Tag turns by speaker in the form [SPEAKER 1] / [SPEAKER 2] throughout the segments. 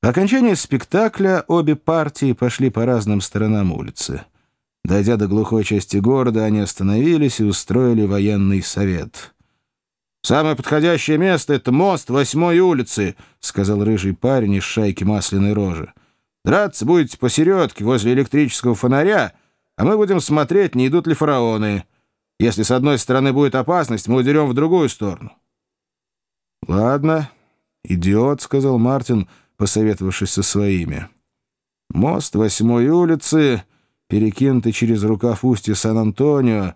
[SPEAKER 1] По окончании спектакля обе партии пошли по разным сторонам улицы. Дойдя до глухой части города, они остановились и устроили военный совет. «Самое подходящее место — это мост восьмой улицы», — сказал рыжий парень из шайки масляной рожи. «Драться будете посередке, возле электрического фонаря, а мы будем смотреть, не идут ли фараоны. Если с одной стороны будет опасность, мы удерем в другую сторону». «Ладно, идиот», — сказал Мартин, посоветовавшись со своими. «Мост восьмой улицы, перекинутый через рукав устья Сан-Антонио,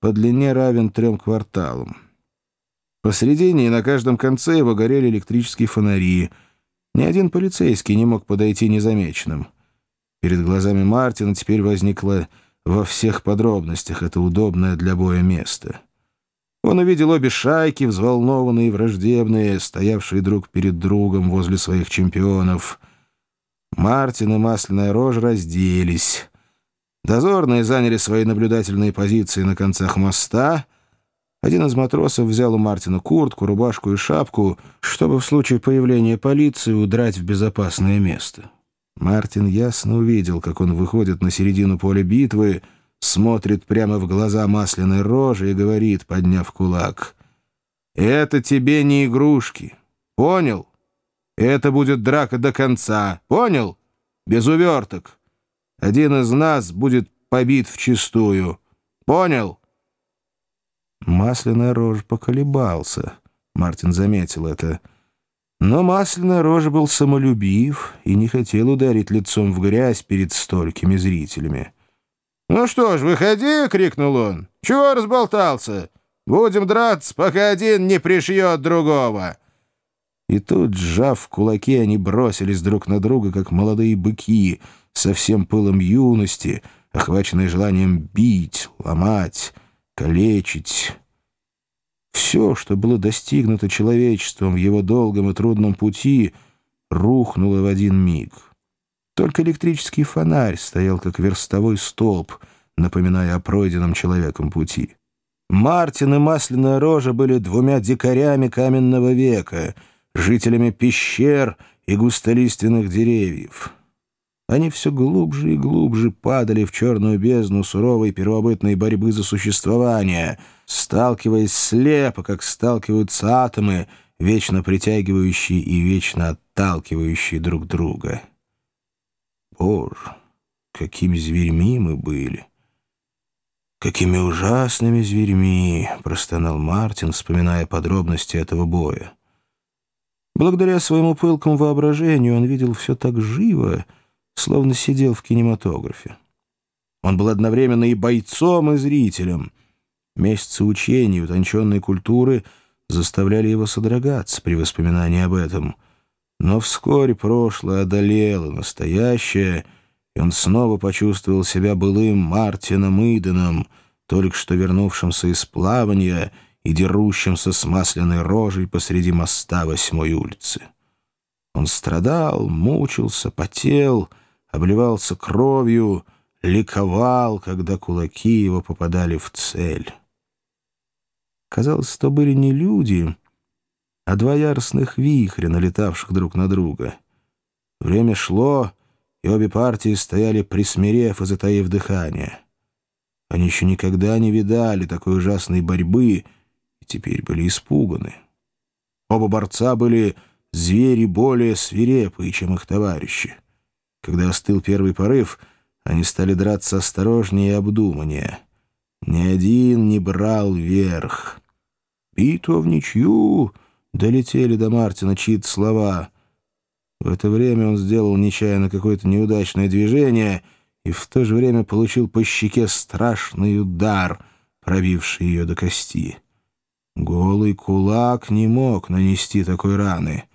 [SPEAKER 1] по длине равен трем кварталам». Посредине и на каждом конце его горели электрические фонари. Ни один полицейский не мог подойти незамеченным. Перед глазами Мартина теперь возникло во всех подробностях это удобное для боя место. Он увидел обе шайки, взволнованные и враждебные, стоявшие друг перед другом возле своих чемпионов. Мартин и масляная рожа разделись. Дозорные заняли свои наблюдательные позиции на концах моста — один из матросов взял у Мартина куртку, рубашку и шапку, чтобы в случае появления полиции удрать в безопасное место. Мартин ясно увидел, как он выходит на середину поля битвы, смотрит прямо в глаза масляной рожи и говорит, подняв кулак, «Это тебе не игрушки. Понял? Это будет драка до конца. Понял? Без уверток. Один из нас будет побит вчистую. Понял?» Масляная рожа поколебался. Мартин заметил это. Но масляная рожа был самолюбив и не хотел ударить лицом в грязь перед столькими зрителями. «Ну что ж, выходи!» — крикнул он. «Чего разболтался? Будем драться, пока один не пришьет другого!» И тут, сжав кулаки, они бросились друг на друга, как молодые быки, со всем пылом юности, охваченные желанием бить, ломать калечить. Все, что было достигнуто человечеством в его долгом и трудном пути, рухнуло в один миг. Только электрический фонарь стоял как верстовой столб, напоминая о пройденном человеком пути. Мартин и Масляная Рожа были двумя дикарями каменного века, жителями пещер и густолиственных деревьев. Они все глубже и глубже падали в черную бездну суровой первобытной борьбы за существование, сталкиваясь слепо, как сталкиваются атомы, вечно притягивающие и вечно отталкивающие друг друга. Боже, какими зверьми мы были! «Какими ужасными зверьми!» — простонал Мартин, вспоминая подробности этого боя. Благодаря своему пылкому воображению он видел все так живо, словно сидел в кинематографе. Он был одновременно и бойцом, и зрителем. Месяцы учений, утонченной культуры заставляли его содрогаться при воспоминании об этом. Но вскоре прошлое одолело настоящее, и он снова почувствовал себя былым Мартином Иденом, только что вернувшимся из плавания и дерущимся с масляной рожей посреди моста восьмой улицы. Он страдал, мучился, потел — обливался кровью, ликовал, когда кулаки его попадали в цель. Казалось, то были не люди, а два яростных вихря, налетавших друг на друга. Время шло, и обе партии стояли присмирев и затаив дыхание. Они еще никогда не видали такой ужасной борьбы и теперь были испуганы. Оба борца были звери более свирепые, чем их товарищи. Когда остыл первый порыв, они стали драться осторожнее и обдуманнее. Ни один не брал верх. «Битва в ничью!» — долетели до Мартина чьи-то слова. В это время он сделал нечаянно какое-то неудачное движение и в то же время получил по щеке страшный удар, пробивший ее до кости. Голый кулак не мог нанести такой раны —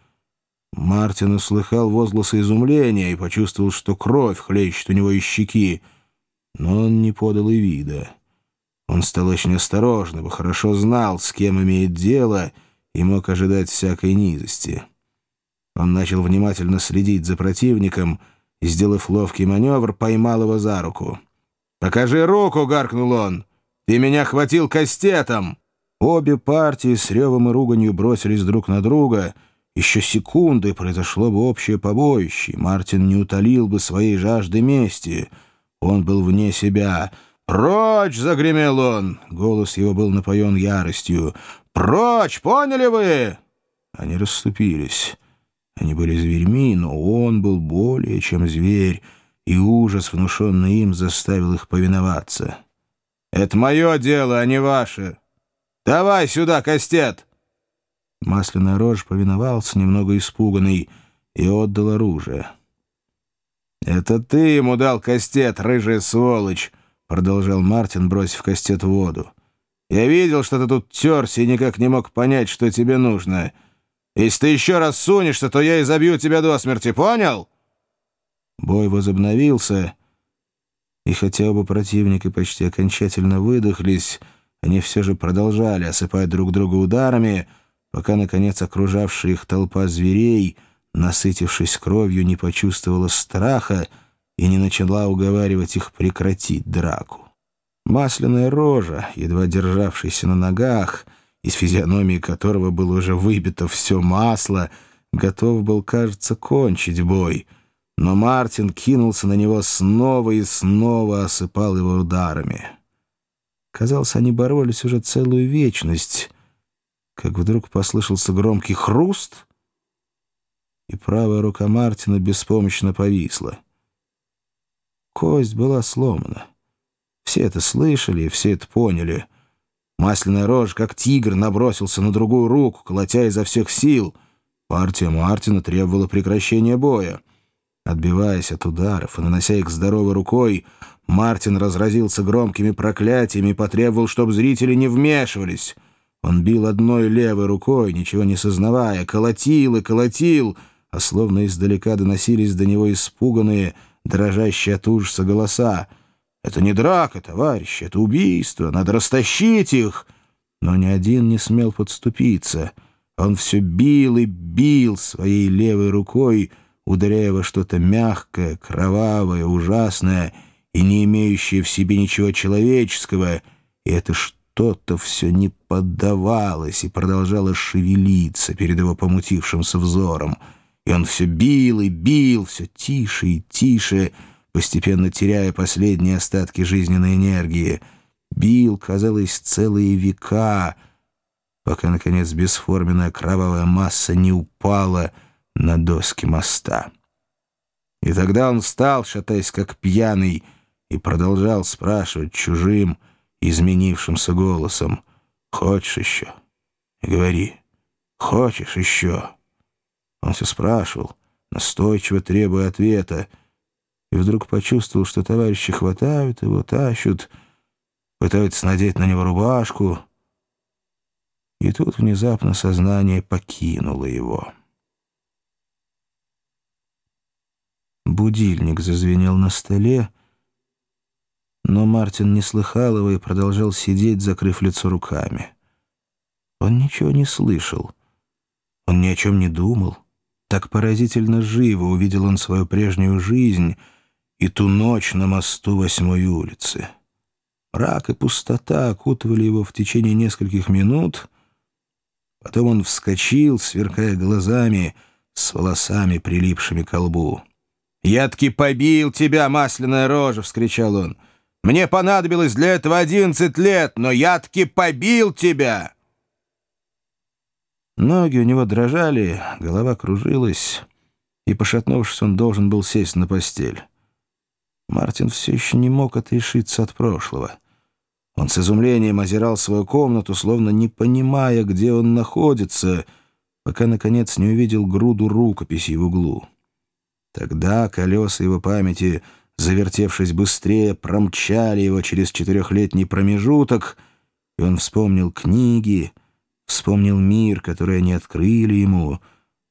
[SPEAKER 1] Мартин услыхал возгласы изумления и почувствовал, что кровь хлещет у него из щеки, но он не подал и вида. Он стал очень осторожен, ибо хорошо знал, с кем имеет дело, и мог ожидать всякой низости. Он начал внимательно следить за противником и, сделав ловкий маневр, поймал его за руку. «Покажи руку!» — гаркнул он. «Ты меня хватил кастетом!» Обе партии с ревом и руганью бросились друг на друга — Еще секунды произошло бы общее побоище, Мартин не утолил бы своей жажды мести. Он был вне себя. «Прочь!» — загремел он. Голос его был напоен яростью. «Прочь! Поняли вы?» Они расступились. Они были зверьми, но он был более чем зверь, и ужас, внушенный им, заставил их повиноваться. «Это мое дело, а не ваше! Давай сюда, Кастет!» Масляная рожь повиновался, немного испуганный, и отдал оружие. «Это ты ему дал кастет, рыжая сволочь!» — продолжал Мартин, бросив кастет в воду. «Я видел, что ты тут терся и никак не мог понять, что тебе нужно. Если ты еще раз сунешься, то я изобью тебя до смерти, понял?» Бой возобновился, и хотя оба противника почти окончательно выдохлись, они все же продолжали осыпать друг друга ударами — пока, наконец, окружавшая их толпа зверей, насытившись кровью, не почувствовала страха и не начала уговаривать их прекратить драку. Масляная рожа, едва державшаяся на ногах, из физиономии которого было уже выбито все масло, готов был, кажется, кончить бой, но Мартин кинулся на него снова и снова осыпал его ударами. Казалось, они боролись уже целую вечность — как вдруг послышался громкий хруст, и правая рука Мартина беспомощно повисла. Кость была сломана. Все это слышали и все это поняли. Масляная рожь, как тигр, набросился на другую руку, колотя изо всех сил. Партия Мартина требовала прекращения боя. Отбиваясь от ударов и нанося их здоровой рукой, Мартин разразился громкими проклятиями и потребовал, чтобы зрители не вмешивались — он бил одной левой рукой, ничего не сознавая, колотил и колотил, а словно издалека доносились до него испуганные, дрожащие от ужаса голоса. «Это не драка, товарищи, это убийство, надо растащить их!» Но ни один не смел подступиться. Он все бил и бил своей левой рукой, ударяя во что-то мягкое, кровавое, ужасное и не имеющее в себе ничего человеческого, и это что что-то все не поддавалось и продолжало шевелиться перед его помутившимся взором. И он все бил и бил, все тише и тише, постепенно теряя последние остатки жизненной энергии. Бил, казалось, целые века, пока, наконец, бесформенная кровавая масса не упала на доски моста. И тогда он встал, шатаясь как пьяный, и продолжал спрашивать чужим, изменившимся голосом. «Хочешь еще?» Говори. «Хочешь еще?» Он все спрашивал, настойчиво требуя ответа, и вдруг почувствовал, что товарищи хватают его, тащут, пытаются надеть на него рубашку. И тут внезапно сознание покинуло его. Будильник зазвенел на столе, но Мартин не слыхал его и продолжал сидеть, закрыв лицо руками. Он ничего не слышал. Он ни о чем не думал. Так поразительно живо увидел он свою прежнюю жизнь и ту ночь на мосту восьмой улицы. Рак и пустота окутывали его в течение нескольких минут. Потом он вскочил, сверкая глазами, с волосами, прилипшими к лбу. «Я-таки побил тебя, масляная рожа!» — вскричал он. Мне понадобилось для этого одиннадцать лет, но я-таки побил тебя!» Ноги у него дрожали, голова кружилась, и, пошатнувшись, он должен был сесть на постель. Мартин все еще не мог отрешиться от прошлого. Он с изумлением озирал свою комнату, словно не понимая, где он находится, пока, наконец, не увидел груду рукописей в углу. Тогда колеса его памяти — завертевшись быстрее, промчали его через четырехлетний промежуток, и он вспомнил книги, вспомнил мир, который они открыли ему,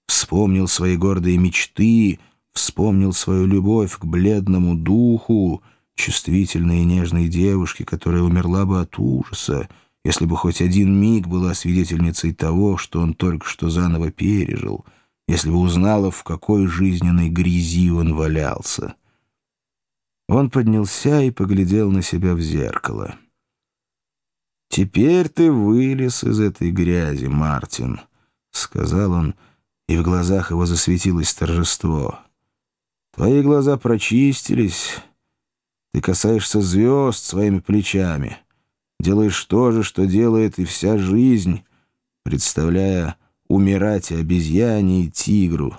[SPEAKER 1] вспомнил свои гордые мечты, вспомнил свою любовь к бледному духу, чувствительной и нежной девушке, которая умерла бы от ужаса, если бы хоть один миг была свидетельницей того, что он только что заново пережил, если бы узнала, в какой жизненной грязи он валялся. Он поднялся и поглядел на себя в зеркало. «Теперь ты вылез из этой грязи, Мартин», — сказал он и в глазах его засветилось торжество. Твои глаза прочистились, ты касаешься звезд своими плечами, делаешь то же, что делает и вся жизнь, представляя умирать обезьяне, и тигру,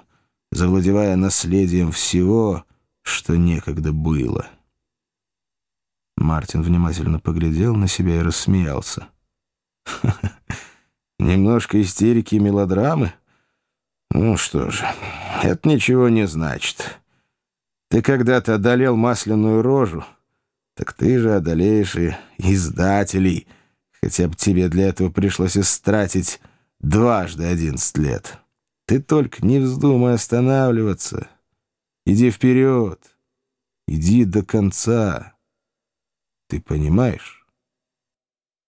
[SPEAKER 1] завладевая наследием всего, что некогда было. Мартин внимательно поглядел на себя и рассмеялся. Немножко истерики и мелодрамы? Ну что же, это ничего не значит. Ты когда-то одолел масляную рожу, так ты же одолеешь и издателей, хотя бы тебе для этого пришлось истратить дважды одиннадцать лет. Ты только не вздумай останавливаться. Иди вперед, иди до конца. Ты понимаешь?